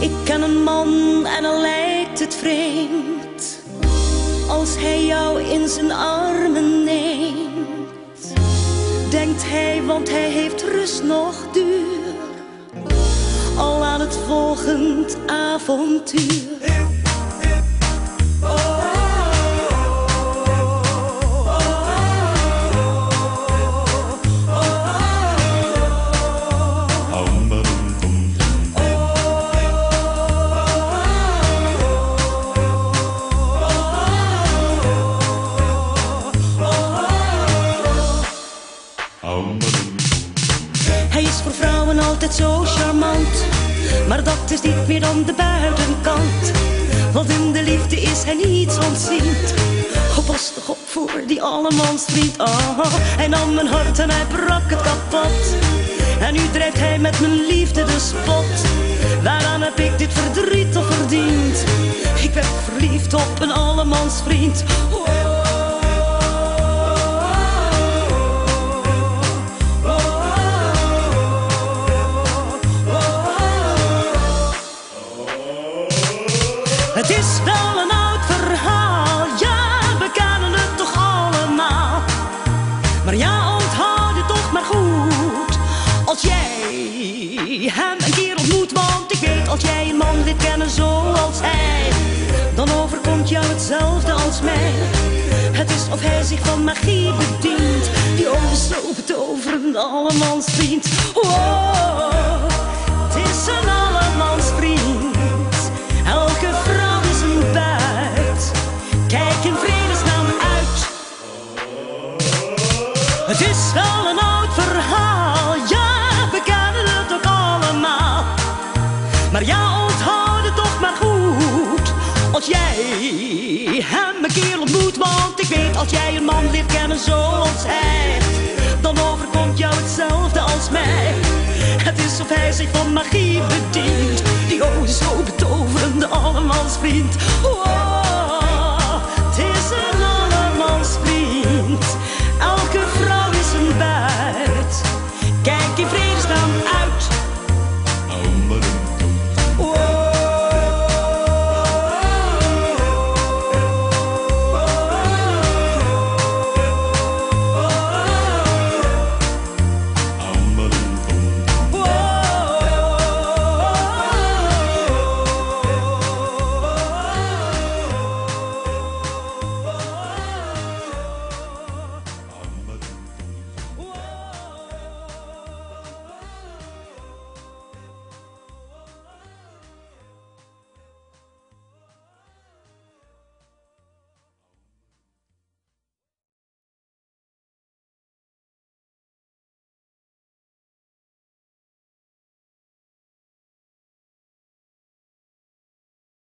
Ik ken een man en dan lijkt het vreemd als hij jou in zijn armen neemt. Denkt hij, want hij heeft rust nog duur, al aan het volgend avontuur. Vrouwen altijd zo charmant. Maar dat is niet meer dan de buitenkant. Want in de liefde is hij niets ontziend. Oh, op voor die allemansvriend. Oh, hij nam mijn hart en hij brak het kapot. En nu drijft hij met mijn liefde de spot. Waaraan heb ik dit verdriet toch verdiend? Ik ben verliefd op een allemansvriend. Oh. Hem een keer ontmoet. Want ik weet, als jij een man leert kennen zoals hij, dan overkomt jou hetzelfde als mij. Het is of hij zich van magie bedient, die ogen zo betoverende allemansvriend. Wow, Maar ja, onthoud het toch maar goed. Als jij hem een keer ontmoet, want ik weet, als jij een man leert kennen zoals hij, dan overkomt jou hetzelfde als mij. Het is of hij zich van magie bedient, die ogen zo betoverende allemansvriend. Wow.